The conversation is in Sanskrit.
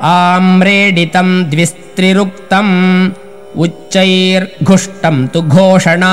आम्रेडितम् द्विस्त्रिरुक्तम् उच्चैर्घुष्टम् तु घोषणा।